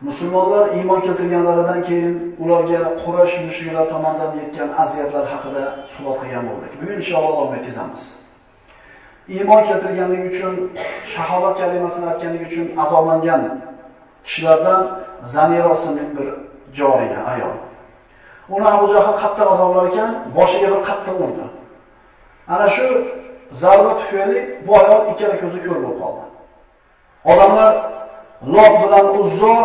musulmonlar iymon keltirganlaridan keyin ularga Quraysh mushriklar tomonidan yetgan aziyatlar haqida suhbat qilgan bo'ldik. Bugun inshaalloh davom etkazamiz. Iymon keltirganligi uchun, shahodat kalimasini aytganligi uchun azoblangan kishilardan Zanira ismli bir joriya ayol. Uni Abu Jahl qattiq azoblar ekan, boshiga bir qattiq urdi. Ana shu zarba tufayli bu ayol ikkala ko'zi ko'r bo'lib qoldi. Odamlar Lot bilan Uzzo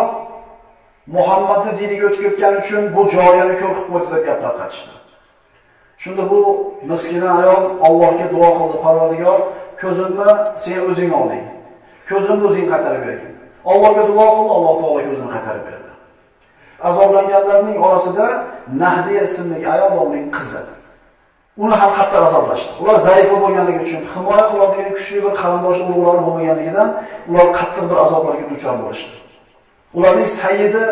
Muhammadni diniga o'tib ketgani uchun bu joriyani ko'r qilib qo'ydi deb gap tarqatishdi. Shunda bu miskina ayol Allohga duo qildi, Parvardigor, ko'zimni sen o'zing olding. Ko'zimni o'zing qaytarib bergin. Allohga duo qildi, Alloh taolo ko'zini qaytarib berdi. Azoblanganlarning orasida Nahdiya ismli ayol qizi. Uni ham qattiq azoblashdi. Ular zaif bo'lganligi uchun, himoya qiladigan kuchli bir qarindosh urug'lari bo'lmaganligidan ular qattiq bir azoblarga duchor bo'lishdi. Ularning sayyidi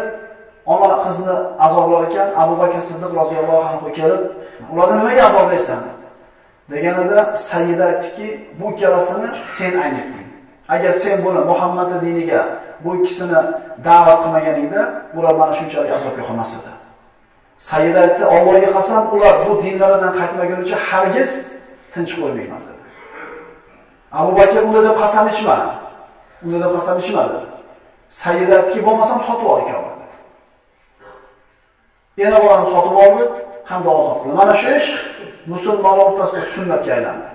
ona qizni azoblar ekan, Abu Bakr Siddiq roziyallohu anhu kelib, ularni nimaga azoblaysan? deganida sayyida aytdiki, bu ikkalasini sen aynitding. Agar sen buni Muhammad diniga bu ikkisini da'vat qilmaganingda, ular mana shunchalik azobga qolmas edi. Sayyida aytdi, Allohga qasam, ular bu dinlaridan qaytmagunicha hargiz tinch qo'ymayman dedi. Abu Bakr unda deb qasam ichmadi. Unda deb qasam ichmadi. Sayyida bo'lmasam sotib ol ekan. Yana bolani sotib oldi hamda ozod qildi. Mana shu ish musulmonlar o'rtasida sunnatga aylandi.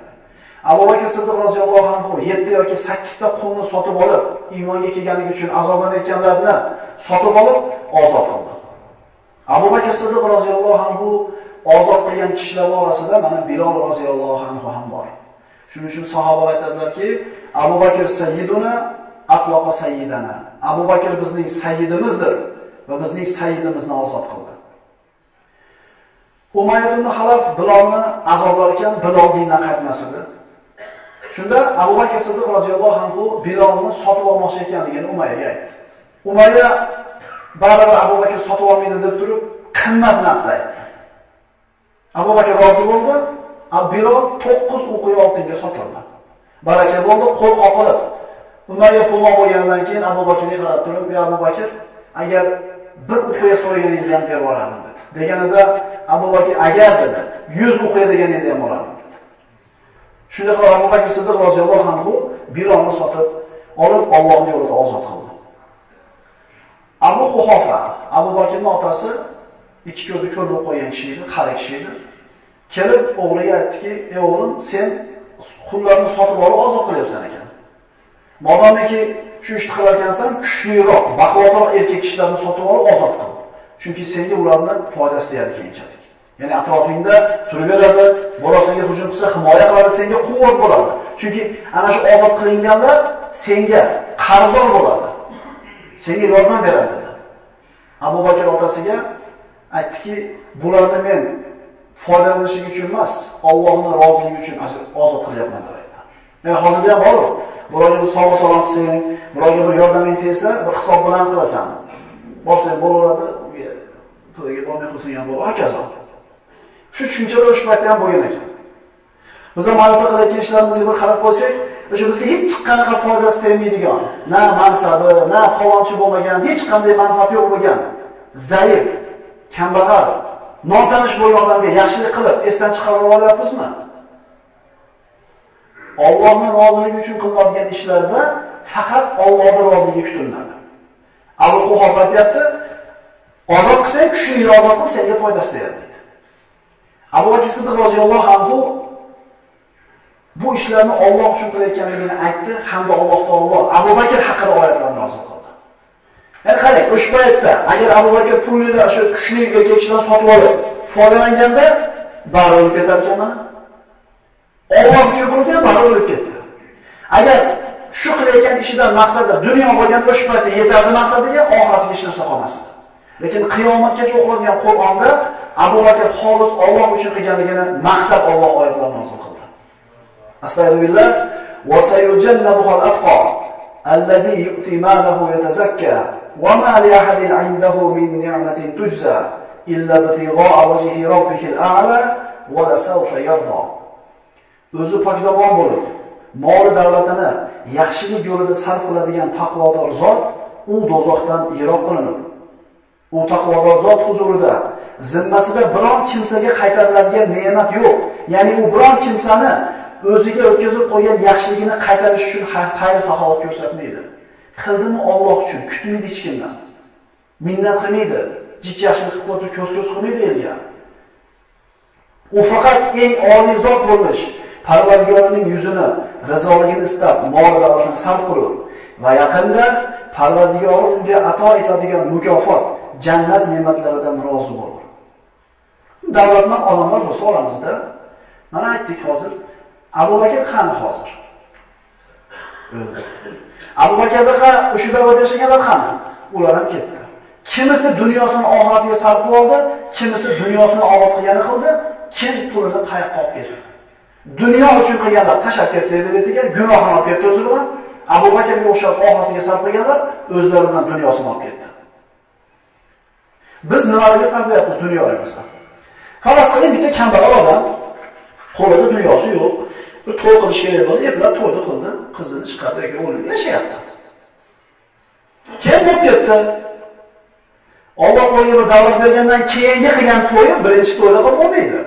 Abu Bakr Siddiq roziyallohu anhu 7 yoki 8 ta qulni sotib olib, iymonga kelganligi uchun azoblanayotganlarni sotib olib ozod qildi. Abu Bakr Siddiq roziyallohu anhu ozod qilgan kishilar orasida mana Bilol roziyallohu anhu ham bor. Shuning uchun sahobalar aytadilarki, Abu Bakr sayyiduna atloqa sayyidana. Abu Bakr bizning sayyidimizdir va bizning sayyidimizni ozod qildi. Umayyad ibn Halaf Bilolni azoblar ekan, Bilol dindan qaytmas edi. Shunda Abu Bakr Siddiq roziyallohu anhu Bilolni sotib olmoqchi ekanligini Umayyaga aytdi. Umayya baribir Abu Bakr sotib olmaydi deb turib, qimmat narxda aytdi. Abu Bakr rozi bo'ldi, Bilol 9 o'qiy oltinga sotildi. Baraka bo'ldi, qo'l qoqilib. Umayya pulni bo'lganidan keyin Abu Bakrga qarab turib, "Ya Abu Bakr, agar bir o'qiy so'raganingizdan ham berib yuborardim" dedi. Deganida Abu Bakr agar dedi, 100 o'qiy deganingizni ham olardim dedi. Shunda Abu Bakr Siddiq roziyallohu anhu Bilolni sotib olib Allohning yo'lida ozod qildi. Abu Huhofa, Abu Bakrning otasi ikki ko'zi ko'r bo'lib qolgan kishi edi, qari kishi edi. Kelib o'g'liga aytdiki, "Ey o'g'lim, sen qullarni sotib olib ozod qilyapsan ekan. Modomiki shu ishni qilarkansan, kuchliroq, baquvvatroq erkak kishilarni sotib olib ozod qil. Chunki senga ularni foydasi tegadi keyinchalik. Ya'ni atrofingda turib beradi, bola senga hujum qilsa himoya qiladi, senga quvvat bo'ladi. Chunki ana shu ozod qilinganlar senga qarzdor bo'ladi. Senga yordam beradi dedi. Abu Bakr otasiga aytdiki, bularni men foydalanish uchun emas, Allohning roziligi uchun ozod qilyapman. Ya'ni hozirda ham bor. Birovga bir sovg'a salom qilsang, birovga bir yordaming tegsa, bir hisob bilan qilasan. Borsang bo'laveradi, to'yga bormay qilsang ham bo'ladi, hokazo. Shu tushunchalar o'sha paytda ham bo'lgan ekan. Biz ham hayotda qilayotgan ishlarimizga bir qarab qo'ysak, o'sha bizga hech qanaqa foydasi tegmaydigan, na mansabi, na palonchi bo'lmagan, hech qanday manfaati yo'q bo'lgan, zaif, kambag'al, notanish bo'lgan odamga yaxshilik qilib esdan chiqarib olyapmizmi? Allohning roziligi uchun qilinadigan ishlarda faqat Allohning roziligi kutiladi. Abu Quhofa aytdi, ozod qilsang, kuchli iroda qil, senga foydasi tegadi dedi. Abu Bakr Siddiq roziyallohu anhu bu ishlarni Alloh uchun qilayotganligini aytdi hamda Alloh taolo Abu Bakr haqida oyatlarni nozil qildi. Ya'ni qarang, o'sha paytda agar Abu Bakr pulni o'sha kuchli erkakchilar sotib olib, foydalanganda bari ketar ekan mana. Alloh uchun qilgan bari o'lib ketdi. Agar shu qilayotgan ishidan maqsadi dunyo bo'lgan o'sha paytda yetarli maqsadiga oxiratga hech narsa qolmasdi. Lekin qiyomatgacha o'qiladigan Qur'onda Abu Bakr xolis Alloh uchun qilganligini maqtab Alloh oyatlar nozil qildi. Astagfirullah va sayujannabuhal atqa alladhi yu'ti malahu yatazakka wa ma li ahadin 'indahu min ni'matin tujza illa bitigha'a wajhi rabbihil a'la va la sawfa yarda. O'zi pokdobon bo'lib, mol davlatini yaxshilik yo'lida sarf qiladigan taqvodor zot u dozoqdan yiroq qilinadi. U taqvodor zot huzurida zimmasida biron kimsaga qaytariladigan ne'mat yo'q. Ya'ni u biron kimsani o'ziga o'tkazib qo'ygan yaxshiligini qaytarish uchun xayr saxovat ko'rsatmaydi. Qildimi Alloh uchun, kutmaydi hech kimdan. Minnat qilmaydi, jich yaxshilik qilib qo'yib ko'z-ko'z qilmaydi elga. U faqat eng oliy zot bo'lmish, Parvardigorining yuzini, rizoligini istab, mol davlatini sarf qilib va yaqinda Parvardigor unga ato etadigan mukofot, jannat ne'matlaridan rozi bo'lur. Davlatdan odamlar bo'lsa oramizda, mana aytdik hozir, Abu Bakr qani hozir? O'ldi. Abu Bakrda o'sha davrda yashaganlar qani? Ular ham ketdi. Kimisi dunyosini oxiratiga sarf qildi, kimisi dunyosini obod qilgani qildi, kim pulini qayoqqa olib ketdi. Dunyo uchun qilganlar tashab ketdi betiga, gunohini olib ketdi o'zi bilan. Abu Bakrga o'xshab oxiratiga sarf qilganlar o'zlari bilan dunyosini olib ketdi. Biz nimalarga sarflayapmiz dunyolarimizni? Faras qiling bitta kambag'al odam, qo'lida dunyosi yo'q, bir to'y qilish kerak bo'ldi, eplab to'yni qildi, qizini chiqardi yoki o'g'lini yashayapti. Kim bo'lib ketdi? Alloh unga bir davlat bergandan keyingi qilgan to'yi birinchi to'yda qilib bo'lmaydi.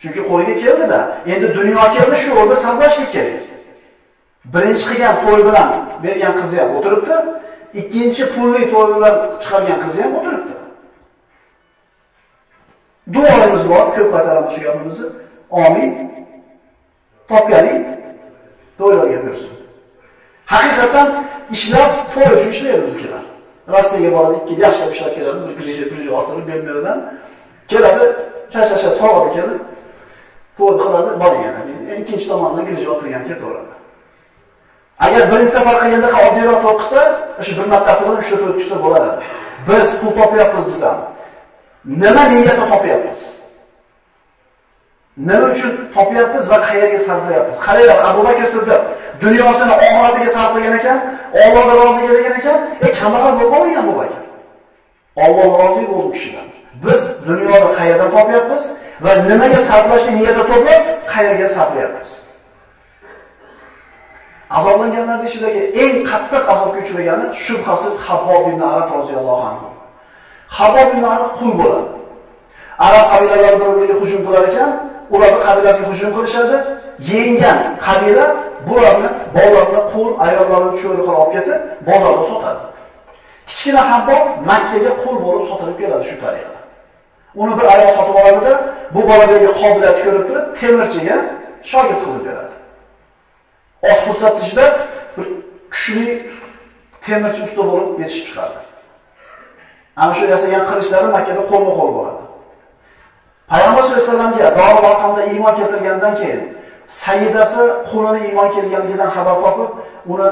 Chunki qo'liga keldida, endi dunyo keldi, shu o'rda sarflashlik kerak. Birinchi qilgan to'y bilan bergan qizi ham o'tiribdi, ikkinchi pulli to'y bilan chiqargan qizi ham o'tiribdi. Duolarimiz bor, ko'p qaytaramiz shu gapimizni. Amin. Topganing to'ylarga bersin. Haqiqatan ishlab to'y uchun ishlaydi bizlar. Rossiyaga boradi, ikki yil ishlab keladi, bir kredit pulni orttirib bermaydidan keladi, chashasha sog'ib keladi. To'g'ri qiladi, borgan. Ikkinchi tomondan kirishib o'tirgan ketaveradi. Agar birinchi safar qilganda oddiyroq to'y qilsa, o'sha bir martasi bilan 3 to'y tushsa bo'ladi. Biz pul topyapmiz biz ham. Nima niyatda topyapmiz? Nima uchun topyapmiz va qayerga sarflayapmiz? Qaranglar, Abu Bakr Siddiq dunyosini oxiratiga sarflagan ekan, Allohga rozi kelgan ekan, e kambag'al bo'lib qolmagan Abu Bakr. Alloh rozi bo'ldi kishidan. Biz dunyoni qayerdan topyapmiz va nimaga sarflashni niyatda to'plab, qayerga sarflayapmiz? Azoblanganlar ichidagi eng qattiq azobga uchragani shubhasiz Habbob ibn Arab roziyallohu anhu. Habbob ibn Arab qul bo'ladi. Arab qabilalari bir-biriga hujum qilar ekan, ularni qabilasiga hujum qilishadi. Yengan qabila bularni bolalarni, qul, ayollarini cho'ri qilib olib ketib, bozorda sotadi. Kichkina Habbob Makkaga qul bo'lib sotilib keladi shu tariqa. Uni bir ayol sotib oladida, bu boladagi qobiliyatni ko'rib turib, temirchiga shogird qilib beradi. Oz fursat ichida bir kuchli temirchi usta bo'lib yetishib chiqadi. Ana shu yasagan qilichlari Makkada qo'lma-qo'l bo'ladi. Payg'ambar sollallohu alayhi vasallamga Dori vaqamda iymon keltirgandan keyin Sayyidasi qo'lini iymon kelganligidan xabar topib, uni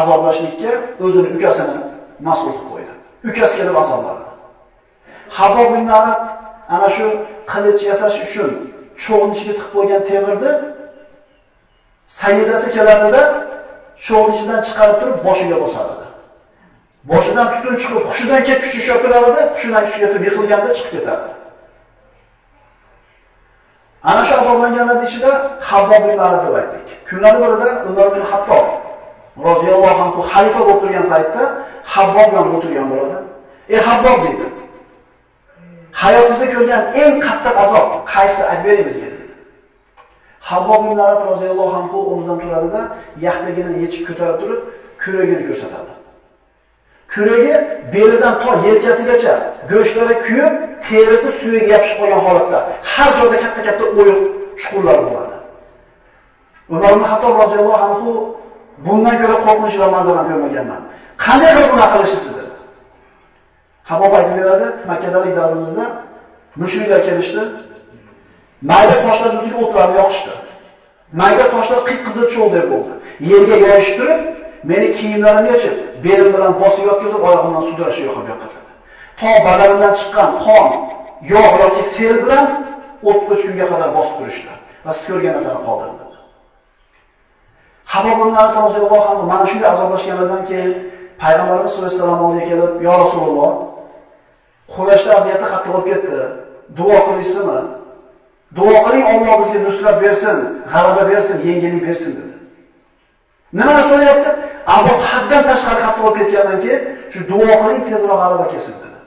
azoblashlikka o'zini ukasini mas'ul qilib qo'ydi. Ukasiga deb azobladi. Habob bin Arab ana shu qilich yasash uchun cho'g'inchiga tiqib qo'ygan temirni Sayyidasi keladida cho'g'inchidan chiqarib turib boshiga bosadi. Boshidan tutun chiqib, hushidan ketib kuchi ushlab hushidan kuchi yetib yiqilganda chiqib ketadi. Ana shu azoblanganlar ichida Habbob ibn Arab deb aytdik. Kunlar birida Umar ibn Hattob roziyallohu anhu xalifa bo'lib turgan paytda Habbob bilan o'tirgan bo'ladi. "Ey Habbob" dedi. Hayotingizda ko'rgan eng qattiq azob qaysi aytib bering bizga dedi. Habbob ibn Arab roziyallohu anhu o'rnidan turadida, yaxligini yechib ko'tarib turib, kuragini ko'rsatadi. Kuragi belidan to yelkasigacha go'shtlari kuyib, terisi suviga yopishib qolgan holatda har joyda katta-katta o'yiq chuqurlar bo'ladi. Umar ibn Hattob roziyallohu anhu bundan ko'ra qo'rqinchli manzarani ko'rmaganman. Qanday qilib buni qilishsiz. Habob aytib beradi, Makkadalik davrimizda mushriklar kelishdi. Mayda toshlar ustiga o'tlarni yoqishdi. Mayda toshlar qip-qizil cho'g'dek bo'ldi. Yerga yoyishtirib, meni kiyimlarimni yechib, belim bilan bosib yotkizib, oyog'imdan sudrashib yoqib yoqadi. to badanimdan chiqqan qon, yog' yoki sel bilan 30 kunga qadar bosib turishdi va siz ko'rgan narsani qoldirdi. Habob ibn roziyallohu anhu mana shunday azoblashganlardan keyin payg'ambarimiz sollallohu alayhi vasallam oldiga kelib, "Ya Rasululloh, Qurayshda aziyati qattiq bo'lib ketdi. Duo qilishsizmi? Duo qiling, Alloh bizga nusrat bersin, g'alaba bersin, yengillik bersin" dedi. Nima so'rayapti? Azob haddan tashqari qattiq bo'lib ketgandan keyin shu duo qiling, tezroq g'alaba kelsin dedi.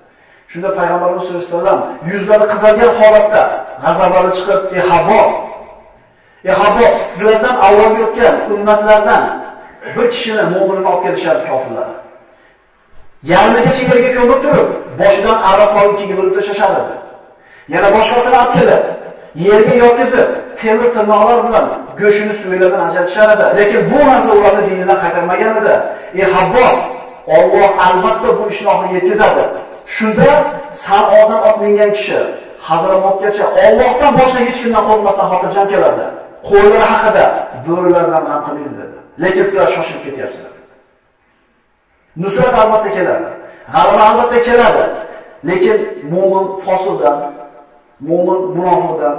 Shunda payg'ambarimiz sollallohu alayhi vasallam yuzlari qizargan holatda g'azablari chiqib, "Ey Habbo, ey Habbo, sizlardan avvalgi o'tgan ummatlardan bir kishini mu'minini olib kelishadi kofirlar. Yarmiga chegaraga ko'mib turib, boshidan aroq olib keyin bo'lib tashlashadi. Yana boshqasini olib kelib, yerga yotqizib, temir tirnoqlar bilan go'shini suvlardan ajratishadi. Lekin bu narsa ularni dinidan qaytarmagan edi. Ey Habbo, Alloh albatta bu ishni oxiriga yetkazadi. Shunda Sanodan ot mingan kishi Hazramotgacha Allohdan boshqa hech kimdan qo'rqmasdan xotirjam keladi. Qo'ylar haqida bo'rilardan ham qilmaydi dedi. Lekin sizlar shoshilib ketyapsizlar. Nusrat albatta keladi. G'alaba albatta keladi. Lekin mu'min fosildan, mu'min munofiqdan,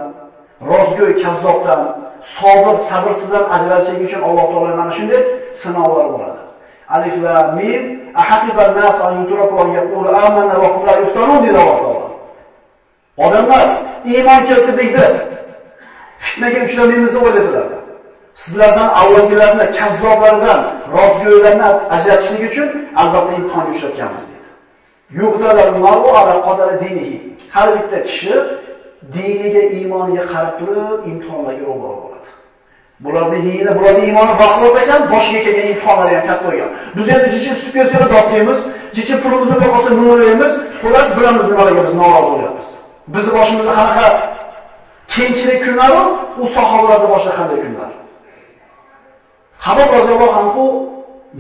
rozgo'y kazzobdan, sobir sabrsizdan ajralishligi uchun Alloh taolo mana shunday sinovlar bo'ladi. Alif va mim ahasiban nas an yutraku an yaqulu amanna wa hum la yuftanun dedi Alloh. Odamlar iymon keltirdik deb fitnaga uchramaymiz deb o'yladilar. Sizlardan avvalgilarni kazzoblardan, rozgo'ylarni ajratishlik uchun albatta imtihonga uchratganmiz dedi. Yuqdalar maru ala qadari dinihi. Har bitta kishi diniga, iymoniga qarab turib imtihonlarga ro'baro bo'ladi. Bularning dini, bularning iymoni vaqtlar ekan, boshiga kelgan imtihonlar ham katta bo'lgan. Biz endi jichi sut bersalar dodlaymiz, jichi pulimizni yo'qolsa nimalaymiz, xullas bilamiz nimalarga biz norozi bo'lyapmiz. Bizni boshimizda qanaqa kengchilik kunlaru, u sahobalarda boshqa qanday kunlar? Habob roziyallohu anhu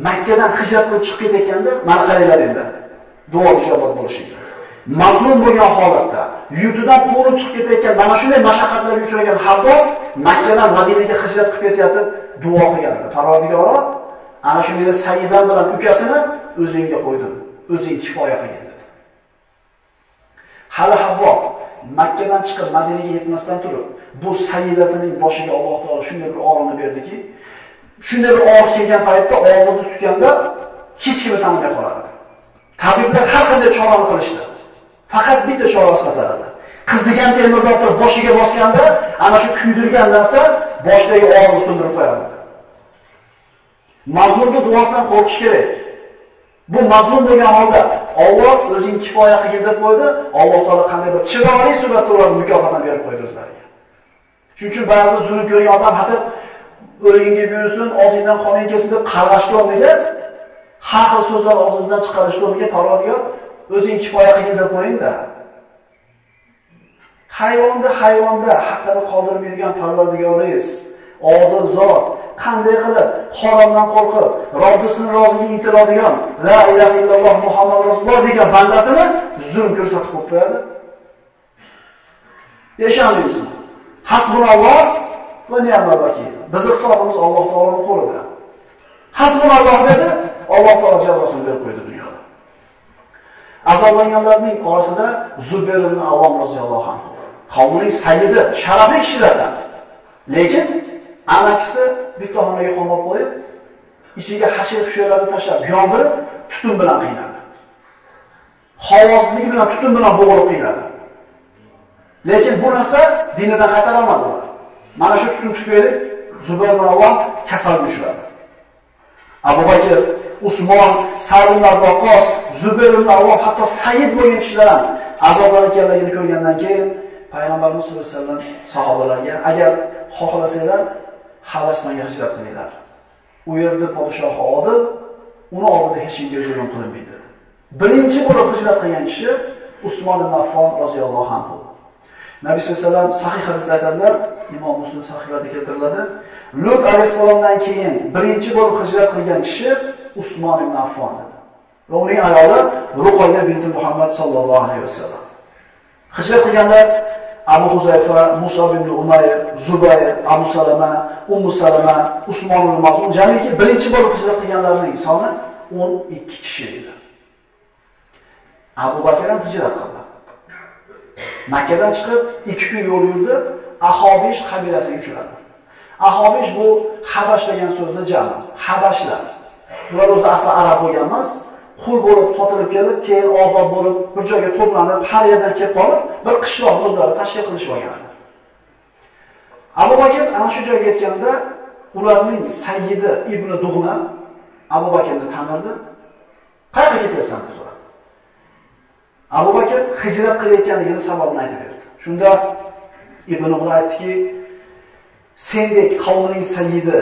Makkadan hijrat qilib chiqib ketayotganda, mana qaranglar endi. Duo ijobat bo'lishiga. mazlum bo'lgan holatda yurtidan qo'rib chiqib ketayotgan mana shunday mashaqqatlarga uchragan Habob Makkadan Madinaga hijrat qilib ketayotib duo qilganlar. Parvardigoro, ana shu meni Sayyidan bilan ukasini o'zingga qo'ydim. O'zing kifoya qilgin dedi. Hali Habob Makkadan chiqib Madinaga yetmasdan turib, bu sayyidasining boshiga Alloh taolo shunday bir og'riqni berdiki, shunday bir og'riq kelgan paytda og'riqni tutganda hech kimni tanimay qoladi. Tabiblar har qanday chorani qilishdi. Faqat bitta chorasi qataradi. Qizigan temir boshiga bosganda, ana shu kuydirgan narsa boshdagi og'riqni sindirib qo'yadi. Mazlumga duosidan qo'rqish kerak. Bu mazlum bo'lgan holda Alloh o'zing kifoya qilgin deb qo'ydi, Alloh taolo qanday bir chiroyli suratda ularga mukofotni berib qo'ydi o'zlariga. Shuning uchun ba'zi zulm ko'rgan odam hatto o'ligingga buyursin, og'zingdan qoning kelsin deb qarg'ashga o'rniga har xil so'zlar og'zingizdan chiqarishga olmagan Parvardigor o'zing kifoya qilgin deb qo'ying-da. Hayvonda hayvonda haqqini yurgan Parvardigoringiz, odil zot, qanday qilib haromdan qo'rqib, Robbisini roziligiga intiladigan la ilaha illalloh Muhammad rasululloh degan bandasini zulm ko'rsatib qo'yib qo'yadi. Yashamaymiz. Hasbunalloh va ni'mal vakil. Bizning hisobimiz Alloh taoloning qo'lida. Hasbunalloh dedi, Alloh taolo jazosini berib qo'ydi dunyoda. Azoblanganlarning orasida Zubayr ibn Avvom roziyallohu anhu, qavmining sayyidi, sharafli kishilardan. Lekin amakisi bitta xonaga qamab qo'yib, ichiga hashir xushyalarni tashlab, yondirib, tutun bilan qiynadi. Havosizligi bilan tutun bilan bo'g'ilib qiynadi. Lekin bu narsa dinidan qaytara olmadi. Mana shu tutun tufayli Zubayr ibn Avvom kasalga uchradi. Abu Bakr, Usmon, Sa'd ibn Waqqas, Zubayr ibn Avvom hatto Sayyid bo'lgan kishilar ham azoblanayotganligini ko'rgandan keyin payg'ambarimiz sollallohu alayhi vasallam sahobalarga agar xohlasanglar Havasmanga hijrat qilinglar. U yerda podshoh odil, uni oldida hech kimga zulm qilinmaydi. Birinchi bo'lib hijrat qilgan kishi Usmon ibn Affon roziyallohu anhu. Nabiy sollallohu alayhi vasallam sahih hadisda aytadilar, Imom Muslim sahihlarda keltiriladi. Lut alayhisalomdan keyin birinchi bo'lib hijrat qilgan kishi Usmon ibn Affon edi. Va uning ayoli Ruqayya bint Muhammad sallallohu alayhi vasallam. Hijrat qilganlar Abu Huzayfa, Musa ibn Umayr, Zubayr, Abu Salama, Ummu Salama, Usmon ibn Mas'ud jamiki birinchi bo'lib hijrat qilganlarning soni 12 kishi edi. Abu Bakr ham hijrat qildi. Makkadan chiqib 2 kun yo'l yurdi, Ahobish qabilasiga uchradi. Ahobish bu Habash degan so'zni jami. Habashlar. Bular o'zi asli arab bo'lgan emas, qul bo'lib sotilib kelib, keyin ozod bo'lib, bir joyga to'planib, har yerdan kelib qolib, bir qishloq o'zlari tashkil qilishib olgan. Abu Bakr ana shu joyga yetganda ularning sayyidi Ibn Dug'na Abu Bakrni tanirdi. Qayerga ketyapsan deb so'radi. Abu Bakr hijrat qilayotganligini sababini aytib berdi. Shunda Ibn Dug'na aytdiki, sendek qavmining sayyidi,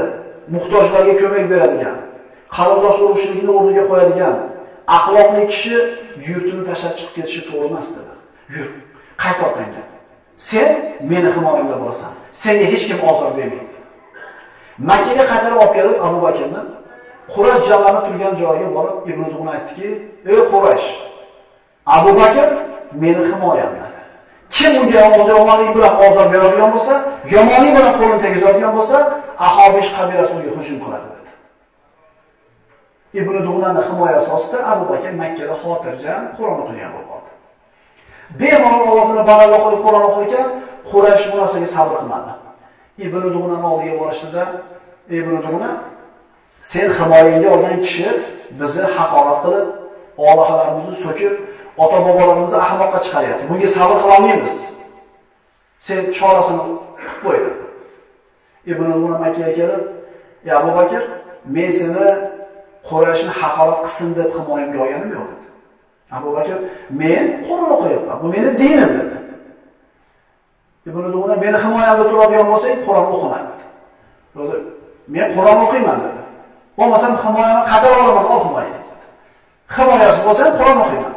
muhtojlarga ko'mak beradigan, qarindosh urug'chiligini o'rniga qo'yadigan axloqli kishi yurtini tashlab chiqib ketishi to'g'ri emas dedi. Yur, qayta orqangga. Sen meni himoyamda bo'lasan. Senga hech kim ozor bermaydi. Makkaga qaytarib olib kelib Abu Bakrni Quraysh jamoasi turgan joyiga borib Ibn Dug'na aytdiki: "Ey Quraysh, Abu Bakr meni himoyamda. Kim unga yomonlik bilan ozor beradigan bo'lsa, yomonlik bilan qo'lini tegizadigan bo'lsa, Ahobish qabilasi unga hujum qiladi." dedi. Ibn Dug'nani himoyasi ostida Abu Bakr Makkada xotirjam Qur'on o'qigan bo'lib qoldi. Bemalol ovozini baralla qo'yib Qur'on o'qir ekan, Quraysh bu narsaga sabr qilmadi. Ibn dug'lani oldiga borishda Ibn Dug'na sen himoyangga olgan kishi bizni haqorat qilib, olahalarimizni so'kib, ota-bobolarimizni ahmoqqa chiqaryapti. Bunga sabr qila olmaymiz. Sen chorasini qilib qo'ydi. Ibn Dug'na Makkaga kelib, "Ya Abu Bakr, men seni Qurayshni haqorat qilsin deb himoyamga olganim yo'q" dedi. Abu Bakr, "Men Qur'on o'qiyapman. Bu meni dinim" dedi. Ibn Dug'na meni himoyamda turadigan bo'lsang, Qur'on o'qimayman. Dedi. Men Qur'on o'qiyman dedi. Bo'lmasam himoyani qadar olaman, ol. Himoyasi bo'lsa, Qur'on o'qiyman.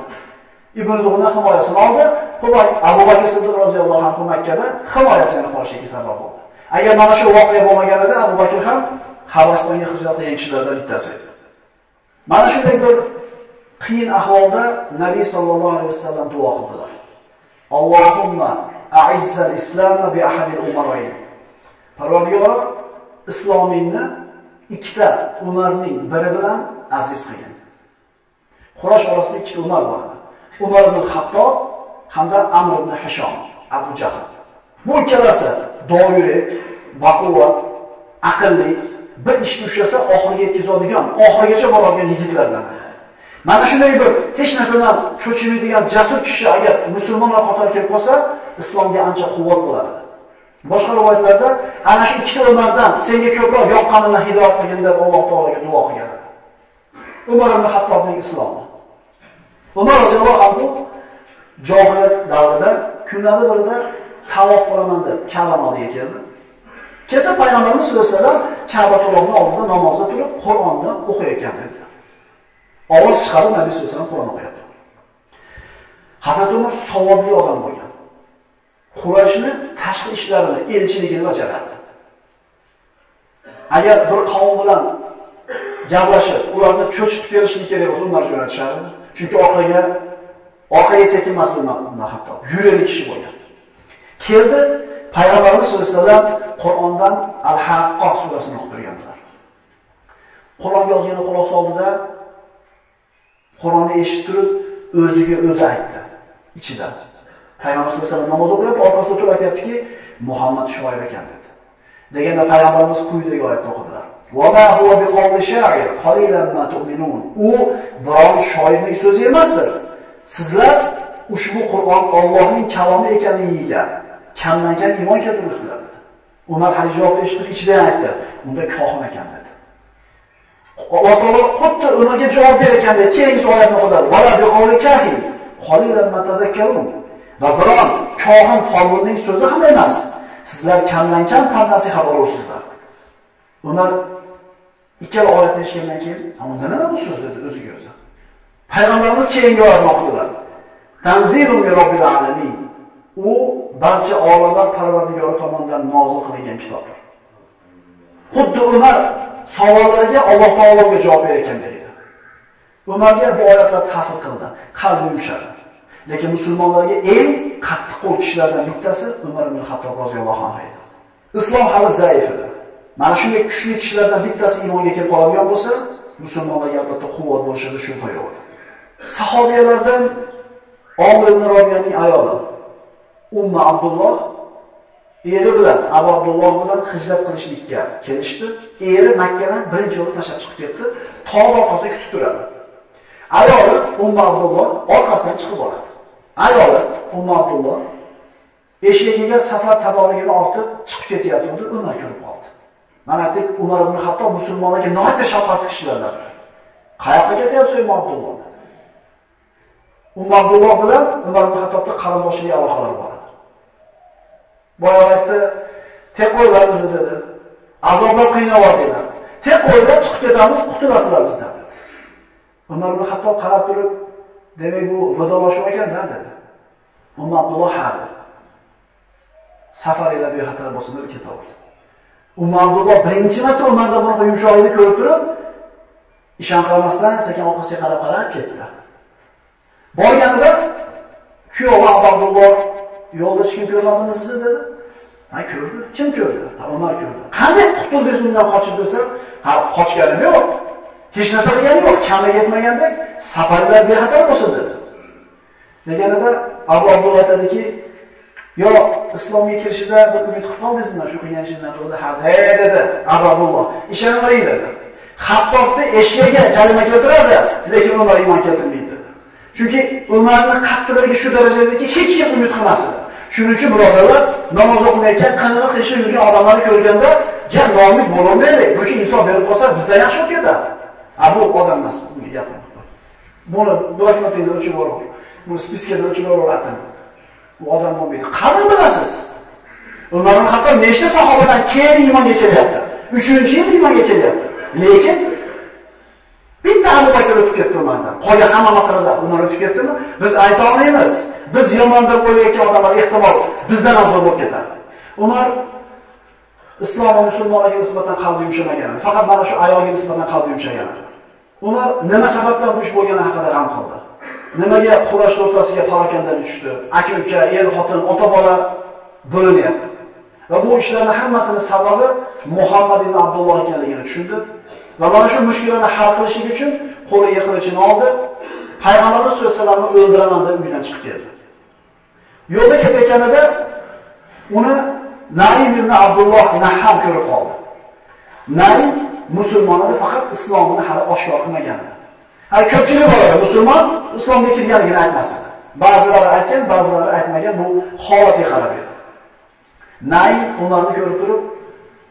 Ibn Dug'na himoyasini oldi. Qubay Abu Bakr Siddiq roziyallohu anhu Makkada himoyasini qolishiga sabab bo'ldi. Agar mana shu voqea bo'lmaganida Abu Bakr ham Habastonga hijrat qilgan kishilardan bittasi edi. Mana shunday bir qiyin ahvolda Nabiy sallallohu alayhi vasallam duo qildilar. Allohumma a'izzal islama bi ahadil umarayn. Parvardigor islomingni ikkita Umarning biri bilan aziz qilgin. Quraysh orasida ikkita Umar bor edi. Umar ibn Hattob hamda Amr ibn Hisham, Abu Jahl. Bu ikkalasi doiri, baquvvat, aqlli, bir ishni ushlasa oxiriga yetkazadigan, oxirigacha boradigan yigitlardan. Mana shunday bir hech narsadan cho'chimaydigan jasur kishi agar musulmonlar qatoriga kelib qolsa, islomga ancha quvvat bo'ladi. Boshqa rivoyatlarda ana shu ikki Umardan senga ko'proq yoqqanini hidoyat qilgin deb Alloh taologa duo qilgan. Umar ibn Hattobning islomi. Umar roziyallohu anhu johiliyat davrida kunlari birida tavof qilaman deb Ka'ba oldiga keldi. Kelsa payg'ambarimiz sollallohu alayhi vasallam Ka'batullohning oldida namozda turib Qur'onni o'qiyotgan edi. Ovoz chiqarib Nabiy sollallohu alayhi vasallam Qur'on o'qiyapti. Hazrat Umar savobli odam bo'lgan. Qurayshni tashqi ishlarini, elchiligini bajarardi. Agar bir qavm bilan gaplashib, ularni cho'chitib kelishni kerak bo'lsa, ular jo'natishardi. Chunki orqaga orqaga chekinmas bundan hatto. Yureli kishi bo'lgan. Keldi, Payg'ambarimiz sollallohu alayhi vasallam Qur'ondan Al-Haqqo surasini o'qitirganlar. Qur'on yozgani xulosa oldida Qur'onni eshitib turib, o'ziga o'zi aytdi ichida. Payg'ambar sollallohu alayhi vasallam namoz o'qiyapti, orqasida turib aytayaptiki, Muhammad shoir ekan dedi. Deganda payg'ambarimiz quyidagi oyatni o'qidilar. "Va ma huwa biqawli sha'ir, qalilan ma tu'minun." U biron shoirning so'zi emasdir. Sizlar ushbu Qur'on Allohning kalomi ekanligiga kamdan kam iymon keltiribsizlar. Umar hali javob eshitib ichidan aytdi. Unda kohin ekan dedi. Alloh taolo xuddi Umarga javob berganda keyingi oyatni o'qidilar. "Va biqawli kahin, qalilan ma tadhakkarun." Va biron kohin folbinning so'zi ham emas. Sizlar kamdan kam pand nasihat olursizlar. Umar ikkala oyatni eshitgandan keyin, "Unda nima bu so'z?" dedi o'ziga o'zi. Payg'ambarimiz keyingi oyatni o'qidilar. Tanzilun min robbil alamin. U barcha olamlar Parvardigori tomonidan nozil qilingan kitobdir. Xuddi Umar savollariga Alloh taologa javob berayotgandek edi. Umarga bu oyatlar ta'sir qildi, qalbi yumshadi. Lekin musulmonlarga eng qattiq qo'l kishilardan bittasi Umar ibn Xattob roziyallohu anhu edi. Islom hali zaif edi. Mana shunday kuchli kishilardan bittasi iymonga kelib qoladigan bo'lsa, musulmonlarga albatta quvvat bo'lishida shubha yo'q. Sahobiyalardan Omir ibn Robiyaning ayoli Umma Abdulloh eri bilan Abu Abdulloh bilan hijrat qilishlikka kelishdi. Eri Makkadan birinchi o'rin tashlab chiqib ketdi. Tog' orqasida kutib turadi. Ayoli Umma Abdulloh orqasidan chiqib boradi. Ayoli Umma Abdulloh eshigiga safar tadorigini ortib chiqib ketyapti. Umar ko'rib qoldi. Mana aytdik, Umar ibn Hattob musulmonlarga nihoyatda shafqatsiz kishilardan. Qayoqqa ketyapsiz, Umar Abdulloh? Umar Abdulloh bilan Umar ibn Hattobda qarindoshlik aloqalari bor edi. Boya aytdi, tek qo'ylar bizni dedi. Azoblar qiynayapti dedi. Tek qo'ylar chiqib ketamiz, qutulasizlar bizdan. Umar ibn Hattob qarab turib, demak bu vidolashuv ekan-da dedi. Umar Abdulloh ha dedi. Safarida bexatar bo'lsin deb ketaverdi. Umar Abdulloh birinchi marta Umarda bunaqa yumshoqlikni ko'rib turib, ishonqilmasdan sekin orqasiga qarab-qarab ketdi. Borganida kuyovi Abdulloh yo'lda hech kim ko'rmadimi sizni dedi. Ha ko'rdi. Kim ko'rdi? Ha Umar ko'rdi. Qanday qutuldingiz undan qochib desa, ha qochganim yo'q. Hech narsa qilganim yo'q. Kami yetmagandek safarlar bexatar bo'lsin dedi. Deganida Abu Abdulloh aytadiki, yo islomga kirishida bir umid qilib qoldingizmi shu qilgan ishimdan bo'ldi ha dedi. Abu Abdulloh ishonmang dedi. Hattobni eshigiga kalima keltiradi lekin ular iymon keltirmaydi dedi. Chunki Umarni qattiqligi shu darajadaki hech kim umid qilmas edi shuning uchun birodarlar namoz o'qimayotgan qing'ir qiyshib yurgan odamlarni ko'rganda ja noumid bo'lolmaydi buki inson berib qolsa bizdan yaxshi bo'lib ketadi. A bu odam emas bunga gapim buni bloknotingizda o'chirib yuboring buni spiskaga o'chirib yuborib Bu odam bo'lmaydi. Qani bilasiz? Umar ibn Hattob nechta sahobadan keyin iymonga kelyapti? 3-yil iymonga kelyapti. Lekin bitta Abu Bakr o'tib ketdi Umardan. Qolgan hamma masalada Umar o'tib ketdimi? Biz ayta olmaymiz. Biz yomon deb o'ylayotgan odamlar ehtimol bizdan ham zo'r bo'lib ketadi. Umar islom va musulmonlarga nisbatan qalbi yumshamagan. Faqat mana shu ayolga nisbatan qalbi yumshagan. Umar nima sababdan bu ish bo'lgani haqida g'am qildi. Nimaga Quraysh o'rtasiga falokatlar tushdi? Aka-uka, er-xotin, ota-bola bo'linyapti. Va bu ishlarning hammasini sababi Muhammad ibn Abdulloh ekanligini tushundi. Va mana shu mushkullarni hal qilish uchun qo'liga qilichini oldi. Payg'ambarimiz sollallohu alayhi vasallamni o'ldiraman deb uydan chiqib keldi. Yo'lda ketayotganida uni Naim ibn Abdulloh Nahham ko'rib qoldi. Naim musulmon edi, faqat islomini hali oshkor qilmagan edi. Har ko'pchilik bo'ladi musulmon islomga kirganligini aytmasin. Ba'zilari aytgan, ba'zilari aytmagan bu holatga qarab edi. Nay ularni ko'rib turib,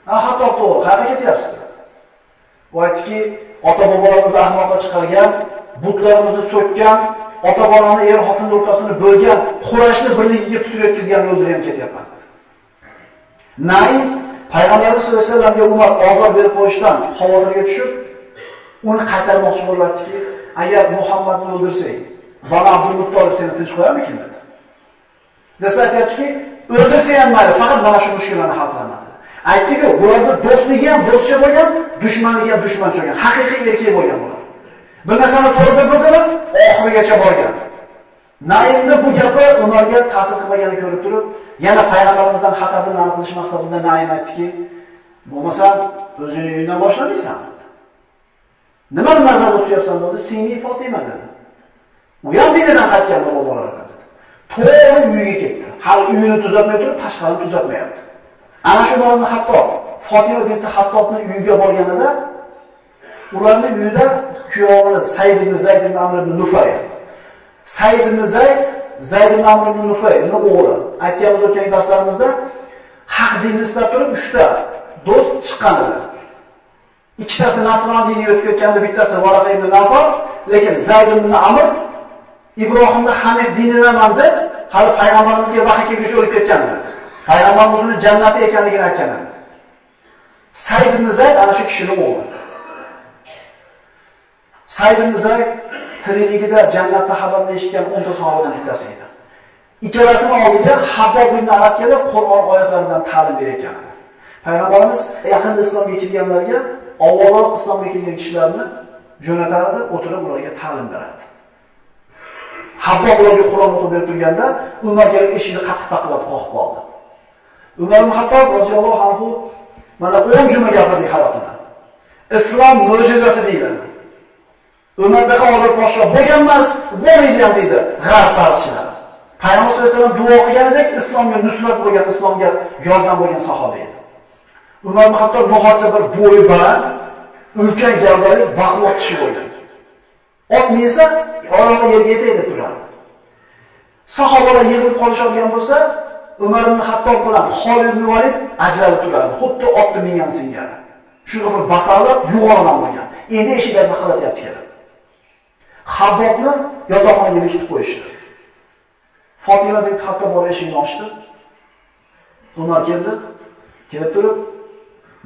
"Ha, xato to'g'ri, qayerga ketyapsiz?" U aytdiki, ota-bobolarimizni ahmoqqa chiqargan, butlarimizni so'kkan, ota-bolani er xotin o'rtasini bo'lgan, xurashni birligiga putur yetkazgan yo'lda ham ketyapman. Nay Payg'ambarimiz sollallohu alayhi vasallamga Umar ozor berib qo'yishdan xavotirga tushib, uni qaytarmoqchi bo'lyaptiki, agar Muhammadni o'ldirsang, bola Abdulmuttolib seni tinch qo'yarmikin dedi. Desa aytayaptiki, o'ldirsa ham mayli, faqat mana shu mushkulani hal qilaman dedi. Aytdiki, bularda do'stligi ham do'stcha bo'lgan, dushmanligi ham dushmancha bo'lgan, haqiqiy erkak bo'lgan bular. Bir narsani to'g'ri bildimi, oxirigacha borgan. Naimni bu gapi ularga ta'sir qilmaganini ko'rib turib, yana payg'ambarimizdan xatarni nari qilish maqsadida Naim aytdiki, bo'lmasa o'zingni uyingdan boshlamaysan. Nimani nazarda tutyapsan dedi, Singli Fotima" dedi. U ham dinidan qaytgan bolalar dedi. To'g'ri uyiga ketdi. Hali uyini tuzatmay turib, tashqarini tuzatmayapti. Ana shu bolani hatto Fotima binti Hattobning uyiga borganida ularning uyida kuyovini Said ibn Zayd ibn Amr ibn Nufay. Said ibn Zayd Zayd ibn Amr ibn Nufay o'g'li. Aytganimiz o'tgan darslarimizda haq dinni istab turib 3 ta do'st chiqqan edi. İkkitasi nasron diniga o'tib ketganda bittasi Varaqa ibn Nawfal, lekin Zayd ibn Amr Ibrohimni Hanif dinidaman deb hali payg'ambarimizga vahiy kelgach o'lib ketgan edi. Payg'ambarimiz uni jannati ekanligini aytgan edi. Sayd ibn Zayd ana shu kishining o'g'li. Sayd ibn Zayd tirikligida jannatda xabarni eshitgan 10 ta sahobadan bittasi edi. Ikkalasini oldiga Habbob ibn Arab kelib Qur'on oyatlaridan ta'lim bergan. Payg'ambarimiz yaqinda islomga kirganlarga avvalroq islomga kelgan kishilarni jo'natardi, o'tirib ularga ta'lim berardi. Habbo ularga Qur'on o'qib berib turganda Umar kelib eshikni qattiq taqlab qoqib qoldi. Umar ibn Hattob roziyallohu anhu mana 10 juma gapirdi hayotida. Islom mo'jizasi deyiladi. Umardaqa og'ir podshoh bo'lgan emas, bo'lmaydi ham deydi g'arb tarixchilari. Payg'ambar sollallohu alayhi vasallam duo qilganidek islomga nusrat bo'lgan, islomga yordam bo'lgan sahoba edi. Umar ibn nihoyatda bir bo'yi baland, ulkan gavdali, baquvvat kishi bo'lgan. Ot minsa, oyog'i yerga yetaydi turardi. Sahobalar yig'ilib qolishadigan bo'lsa, Umar ibn Hattob bilan Xolid ibn Valid ajralib turadi. xuddi otni mingan singari. Shunga bir basalib, yo'g'onaman bo'lgan. Endi eshiklarni qalatyapti kerak. Habbobni yotoqxonaga bekitib qo'yishdi. Fatima bint Xattob bor eshikni ochdi. Umar keldi. Kelib turib,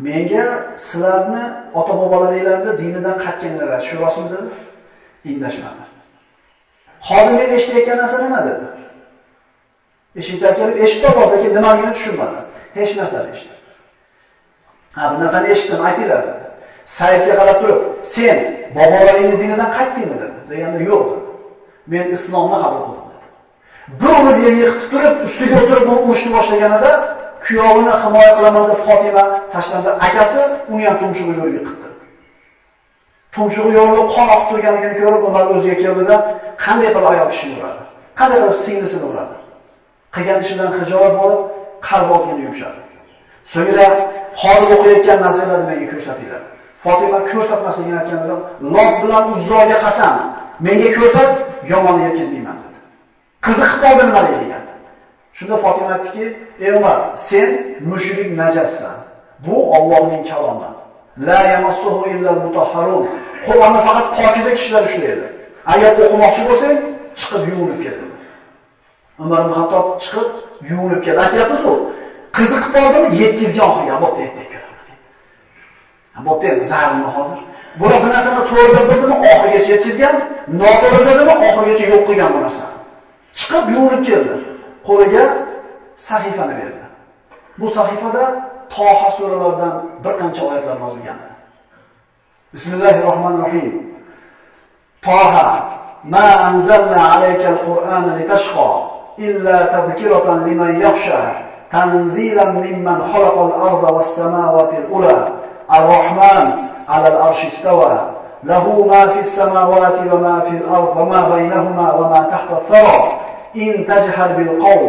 menga sizlarni ota-bobolaringlarni dinidan qaytganlar shu rostmi dedi. Indashmadi. Hozir men eshitayotgan narsa nima dedi? Eshikdan kelib eshitdi lekin nimaligini tushunmadi. Hech narsa eshitdi. Ha, bir narsani eshitdim, aytinglar dedi. Saidga qarab turib, "Sen bobolaringni dinidan qaytdingmi?" dedi. Deganda, "Yo'q." Men islomni qabul qildim dedi. Bir uni yerga yiqitib turib, ustiga o'tirib urushni boshlaganida, kuyovini himoya qilaman deb Fatima tashlandi. Akasi uni ham tumshug'i yo'lga yiqitdi. Tumshug'i yo'lga qon oqib turganligini ko'rib, Umar o'ziga keldida, qanday qilib ayol kishini uradi? Qanday qilib singlisini uradi? Qilgan ishidan hijolat bo'lib, qalbi ozgina yumshadi. So'ngra hozir o'qiyotgan narsalarni menga ko'rsatinglar. Fatima ko'rsatmasligini aytganida, Lot bilan Uzzoga qasam, menga ko'rsat, yomonlik yetkazmayman dedi. Qiziqib qoldi nima degan. Shunda Fatima aytdiki, "Ey Umar, sen mushrik najassan. Bu Allohning kalomi. La yamassuhu illa mutahharun." Qur'onni faqat pokiza kishilar ushlaydi. Agar o'qimoqchi bo'lsang, chiqib yuvinib kel. Umar ibn Xattob chiqib yuvinib keldi. Aytyapmiz-ku, qiziqib qoldimi, yetkizgan oxiriga bo'pti deb Bo'pti endi zarimni hozir. Bular bu narsani to'g'ri deb bildimi, oxirigacha yetkizgan, noto'g'ri dedimi, oxirigacha yo'q qilgan bu narsani. Chiqib yuvinib keldi. Qo'liga sahifani berdi. Bu sahifada Toha suralaridan bir qancha oyatlar yozilgan. Bismillahirrohmanirrohim. Toha ma anzalna alayka al-Qur'ana litashqa illa tadhkiratan liman yakhsha tanzilan mimman khalaqal arda was samawati al-ula ar-Rahman 'ala al-arshi istawa lahu ma fi as-samawati wa ma fi al-ard wa ma baynahuma wa ma tahta ath-thara in tajhar bil qawl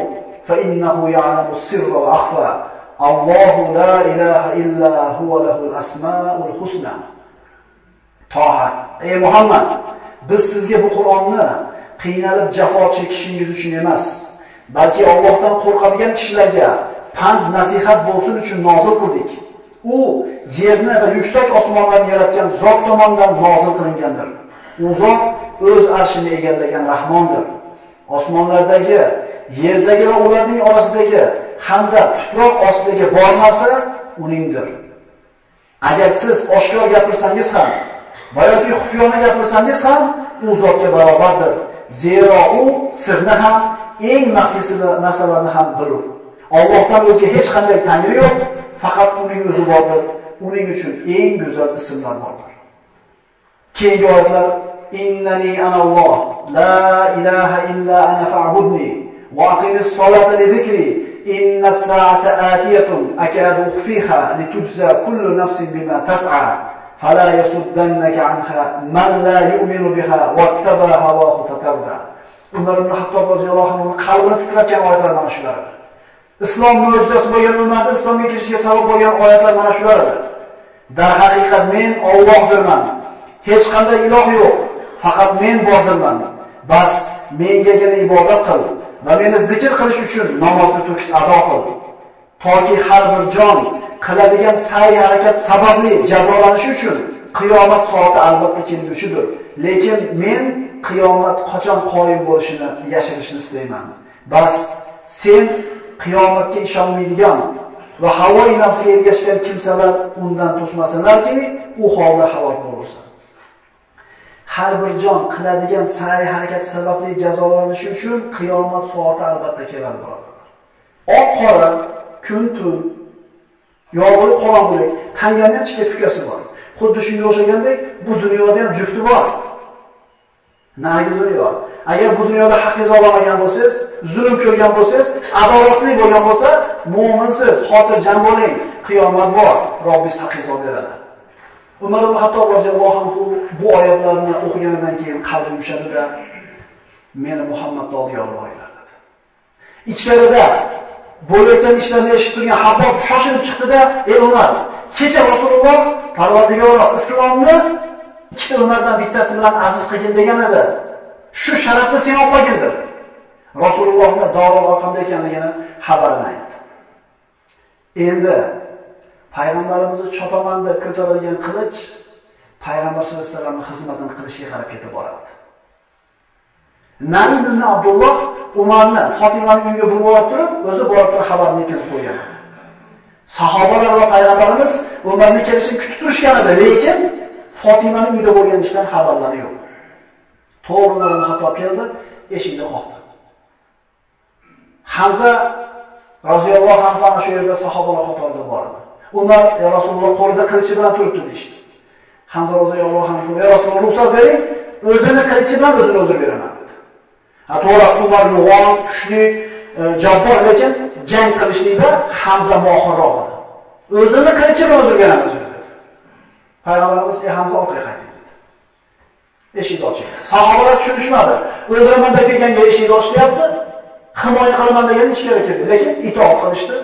fa innahu ya'lamu as-sirra wa akhfa Allohu la ilaha illa huwa lahu al-asma'ul husna Toha ey Muhammad biz sizga bu Qur'onni qiynalib jafo chekishingiz uchun emas balki Allohdan qo'rqadigan kishilarga pand nasihat bo'lsin uchun nozil qildik. U yerni va yuksak osmonlarni yaratgan zot tomonidan nozil qilingandir. U zot o'z arshini egallagan Rahmondir. Osmonlardagi, yerdagi va ularning orasidagi hamda tuproq ostidagi bormasi uningdir. Agar siz oshkor gapirsangiz ham, yoki xufiyona gapirsangiz ham u zotga barobardir. Zero u sirni ham eng maxfiy narsalarni ham bilur. Allohdan o'zga hech qanday tangri yo'q, faqat uning o'zi bordir. Uning uchun eng go'zal ismlar bordir. Keyingi oyatlar innani analloh la ilaha illa إلا أنا فاعبدني وأقم الصلاة لذكري إن الساعة آتية أكاد atiyatun akadu كل نفس kullu nafsin bima tas'a عنها من anha man la yu'minu biha فتردى hawahu fatarda Umar ibn Hattob roziyallohu anhu qalbini titratgan oyatlar mana shulardir. Islom mo'jizasi bo'lgan ummatni islomga kirishiga sabab bo'lgan oyatlar mana shulardir. darhaqiqat men Allohdirman. Hech qanday iloh yo'q, faqat men bordirman. Bas mengagina ibodat qil va meni zikr qilish uchun namozni to'kis ado qil. Toki har bir jon qiladigan sa'y harakat sababli jazolanishi uchun qiyomat soati albatta kelgusidir. Lekin men qiyomat qachon qoyim bo'lishini yashirishni istayman. Bas sen qiyomatga ishonmaydigan va havoi nafsiga ergashgan kimsalar undan to'smasinlarki, u holda halok bo'lsin. Har bir jon qiladigan sa'y harakati sababli jazolanishi uchun qiyomat soati albatta keladi birodarlar. Oq qora, kun tun, yog'li qorong'ulik, tangani ham chekka bor. Xuddi shunga o'xshagandek, bu dunyoda ham jufti bor. Narigi dunyo. Agar bu dunyoda haqingizni olmagan bo'lsangiz, zulm ko'rgan bo'lsangiz, adolatli bo'lgan bo'lsa, mu'minsiz, xotirjam bo'ling. Qiyomat bor, Robbingiz haqqingizni beradi. Umar ibn Hattob roziyallohu anhu bu oyatlarni o'qiganidan keyin qalbi yumshadida meni Muhammadni oldiga olib boringlar dedi. Ichkarida bo'layotgan ishlarni eshitib turgan Habbob shoshilib chiqdi-da, "Ey Umar, kecha Rasululloh Parvardigoro islomni ikkita umardan bittasi bilan aziz qilgin degan edi. Shu sharafni sen olib qolgin dedi. Rasulullohning Darul Arqamda ekanligini xabarini aytdi. Endi payg'ambarimizni chopaman ko'tarilgan qilich payg'ambar sollallohu alayhi vasallamni xizmatini qilishga qarab ketib boradi. Nabi ibn Abdulloh Umarni Fotimaning uyiga burib turib, o'zi borib turib xabarni yetkazib qo'ygan. Sahobalar va payg'ambarimiz Umarni kelishini kutib turishgan edi, lekin Fotimaning uyida bo'lgan ishdan xabarlari yo'q. To'g'ri Umar xato keldi, eshikni qoqdi. Hamza roziyallohu anhu ana shu yerda sahobalar qatorida bor edi. Umar ya Rasululloh qo'lida qilichi bilan turibdi deydi. Hamza roziyallohu anhu ya Rasululloh ruxsat bering, o'zini qilichi bilan o'zini o'ldirib beraman dedi. Ha to'g'ri Umar yo'g'on, kuchli, e, jabbor lekin jang qilishlikda Hamza mohirroq edi. O'zini qilichi bilan o'ldirgan dedi. Payg'ambarimiz ey Hamza orqaga qayting. Eshikni oching. Sahobalar tushunishmadi. O'ldiraman deb kelganga eshikni ochyapti. himoya qilaman degan ichkari kirdi, lekin itoat qilishdi.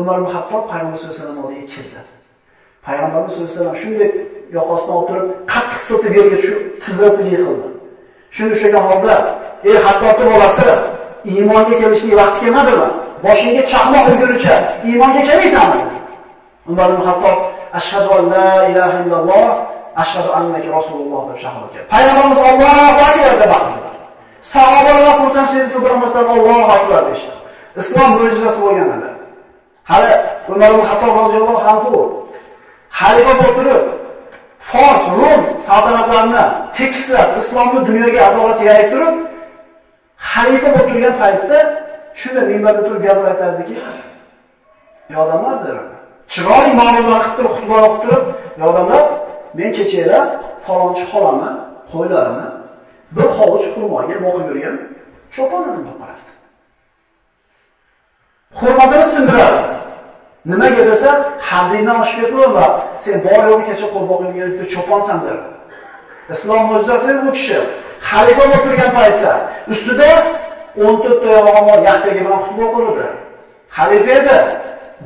Umar ibn Hattob payg'ambar sollallohu alayhi vasallam oldiga keldi. Payg'ambarimiz sollallohu alayhi vasallam shunday yoqasidan o'tirib, qattiq siltib yerga tushib, tizzasiga yiqildi. Shuni ushlagan holda, "Ey Hattobning bolasi, iymonga kelishning vaqti kelmadimi? Boshingga chaqmoq urgunicha iymonga kelmaysanmi?" Umar ibn Hattob ashhadu an la ilaha illalloh, ashhadu annaka rasululloh deb shahodat berdi. Payg'ambarimiz Allohu akbar deb baqirdi. Sahobalar xursandchilik bildirmasdan Allohu akbar deydi. Islom mo'jizasi bo'lgan edi. Hali Umar ibn Hattob roziyallohu anhu xalifa bo'lib turib, Fors, Rum saltanatlarini tekislab, islomni dunyoga adolat yayib turib, xalifa bo'lib turgan paytda shunda minbarda turib gapir aytardiki, "Ey odamlar" derdi. Chiroyli ma'nolar qilib turib, xutba o'qib turib, "Ey odamlar, men kechada falonchi xolamni, qo'ylarini bir hovuch xurmoga boqib yurgan cho'pon edim deb qarardi. Xurmodini sindiradi. Nimaga desa, haddingdan oshib ketma sen bor yo'g'i kecha qo'lboqingga boqib cho'ponsan derdi. Islom mo'jizasi bu kishi xalifa bo'lib turgan paytda ustida 14 ta yog'on bor yaxtagi bilan xutba o'qirdi. Xalifa edi.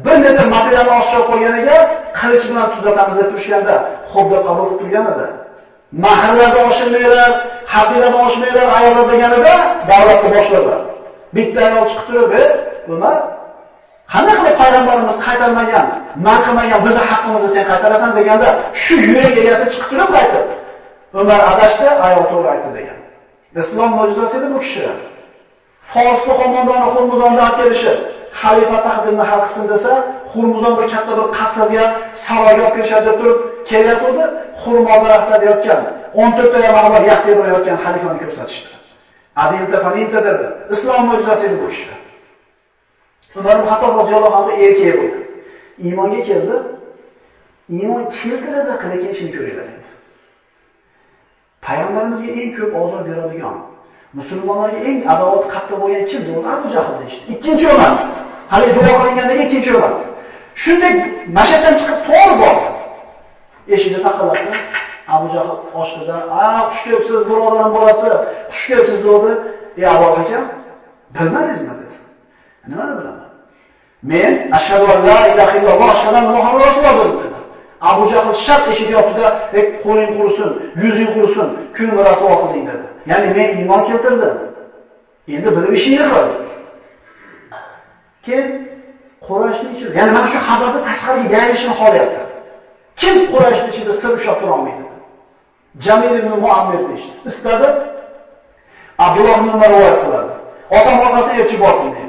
Bir metr materialni oshib qo'yganiga qilich bilan tuzatamiz deb turishganda xo'p deb qabul qilib turgan edi. Mahallarda oshirmaylar, harbiylarda oshmaylar, ayollar deganida davlatni boshladi. Bitta ayol chiqib turib, e, "Nima? Qanday qilib payg'ambarimiz qaytarmagan, man qilmagan bizni haqqimizni sen qaytarasan?" deganda, shu yurak egasi chiqib turib qaytib, Umar adashdi, ayol to'g'ri aytdi degan. Islom mo'jizasi edi bu kishi. Forsni qo'mondoni Hurmuzondan olib kelishib, xalifa taqdirini hal qilsin desa, Xurmuzon bir katta bir qasrga saroyga olib kelishadi deb turib kelyotgandi, xurmo daraxtida yotgan, 14 ta yamag'lar yaqib yotgan xalifani ko'rsatishdi. Adinta faninta dedi. Islom mo'jizasi edi bu kishi. Umar ibn Hattob roziyallohu anhu erkak bo'ldi. Iymonga keldi. Iymon keltiradi, qilayotgan ishini ko'ringlar endi. Payg'ambarimizga eng ko'p ozor beradigan, musulmonlarga eng adovat qattiq bo'lgan kim? Bu Abu Jahl deydi. Ikkinchi Umar. Hali duo qilingandagi ikkinchi Umar. Shunday mashaqdan chiqib to'g'ri bordi. Eshikni taqillatdi. Abu Jahl ochdida, "A, xush kelibsiz, birodarim bolasi, xush kelibsiz" dedi. "Ey Abu Hakam, bilmadingizmi?" "Nimani bilaman?" "Men ashhadu an la ilaha illalloh, ashhadu anna rasululloh" Abu Jahl shart eshik yopdi, "Ey, qo'ling qursin yuzing qursin kun rasvo qilding" dedi. Ya'ni men iymon keltirdim. Endi bilib ishingni qil. Keyin Qurayshning ichida, ya'ni mana shu xabarni tashqariga yayilishini xohlayapti. Kim Qurayshning ichida sir ushlab tura olmaydi? Jamil ibn Muammir deydi. Istadi Abdulloh ibn Umar rivoyat qiladi. Otam orqasidan elchi bordim deydi.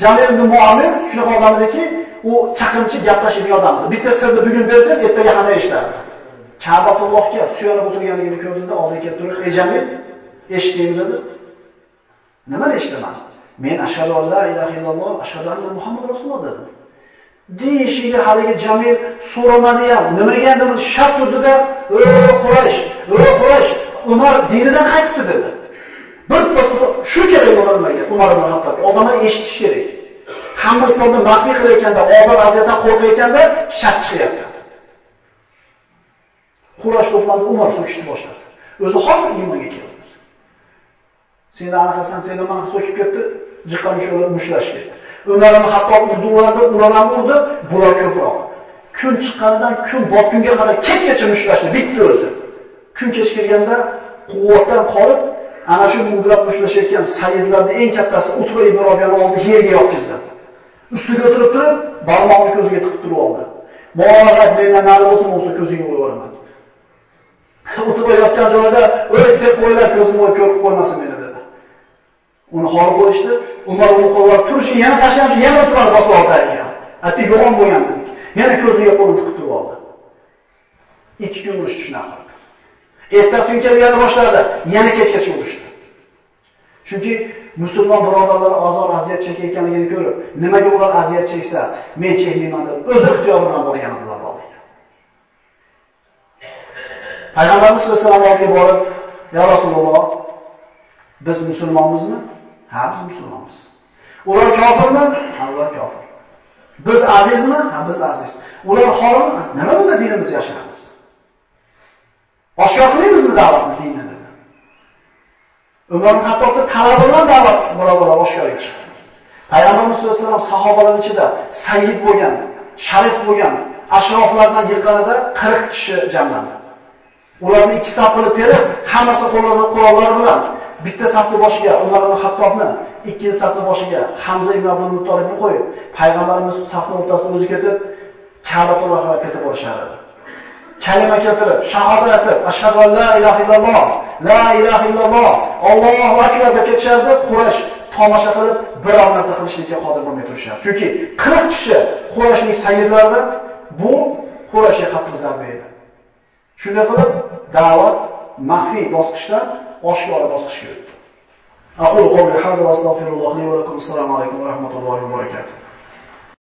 Jamil ibn Muammir shunaqa odam ediki, u chaqimchi gaplashadigan odam edi. Bitta sirni bugun bersangiz, ertaga hamma eshitadi. Ka'batullohga suyanib o'tirganligini ko'rdimda oldiga kelib turib, "Ey Jamil, eshitdingmi?" dedi. "Nima eshitaman?" Men ashhadu an la ilaha illalloh, ashhadu anna Muhammad rasululloh dedim. Deyishiga haligi Jamil so'ramadi ham, nimaga endi shart turdida, "O Quraysh, o Quraysh, Umar dinidan qaytdi" dedi. Bir shu kerak bo'lmagan Umar ibn Hattob. Odamlar eshitish kerak. Hamma islomni maxfiy qilayotganda, og'ir vaziyatdan qo'rqayotganda shart chiqyapti. Qurash to'plandi, Umar so'kishni boshladi. O'zi hozir iymonga keldi. Seni anaqasan, seni mana so'kib ketdi, jiqqa mushalar mushlash ketdi. Umarni hatto urdularda ularni urdi, bular ko'proq. Kun chiqqanidan kun botgunga qadar kechgacha mushlashdi, bitti o'zi. Kun kech kirganda quvvatdan qolib, ana shu mudrab mushlashayotgan sayyidlarning eng kattasi Utba ibn Robiyani oldi yerga yotqizdi. Ustiga o'tirib turib, barmog'ini ko'ziga tiqib turib oldi. Muolahat mendan nari o'tib bo'lsa ko'zingni uraman. Utba yotgan joyda "O'y, deb qo'ylar ko'zimni ko'rib qo'ymasin meni dedi. Uni xor bo'lishdi. Umar uni qo'llab turishi yana tashlanishi yana o'tirib bosib oldi. Ati yo'g'on bo'lgan dedik. Yana ko'ziga qo'lini tiqib turib oldi. Ikki kun urush shunaqa. Ertasi kun yana boshladi, yana kechgacha urushdi. Chunki musulmon birodarlar ozor aziyat chekayotganligini ko'rib, nimaga ular aziyat cheksa, men chekmayman deb o'z ixtiyor bilan borgan ular oldiga. Payg'ambarimiz sollallohu alayhi vasallamga borib, "Ya Rasululloh, biz musulmonmizmi?" "Ha, biz musulmonmiz." "Ular kofirmi?" "Ha, ular kofir." "Biz azizmi?" "Ha, biz aziz." "Ular xormi?" "Nima bunda dinimizni yashaymiz?" Oshkor qilamizmi da'vatni dinni dedi. Umar Xattobni talabi bilan da'vat birodarlar oshkorga chiqdi. Payg'ambarimiz sollallohu alayhi vasallam sahobalar ichida sayyid bo'lgan, sharif bo'lgan ashroflardan yig'inida 40 kishi jamlandi. Ularni ikki saf qilib terib, hammasi qo'llarida qurollari bilan bitta safni boshiga Umar ibn Xattobni, ikkinchi safni boshiga Hamza ibn Abdul Muttolibni qo'yib, payg'ambarimiz safni o'rtasida o'zi ketib, Ka'batullohga ketib borishardi. Kalima keltirib, shahodat aytib, ashhadu an la ilaha illalloh, la ilaha illalloh, Allohu akbar deb ketishardi, Quraysh tomosha qilib biror narsa qilishlikka qodir bo'lmay turishardi. Chunki 40 kishi Qurayshning sayyidlaridan bu Qurayshga qattiq zarba edi. Shunday qilib da'vat maxfiy bosqichdan oshkora bosqichga o'tdi. Aqulu qawli hada va astagfirulloh va lakum. Assalomu alaykum va rahmatullohi va barakatuh.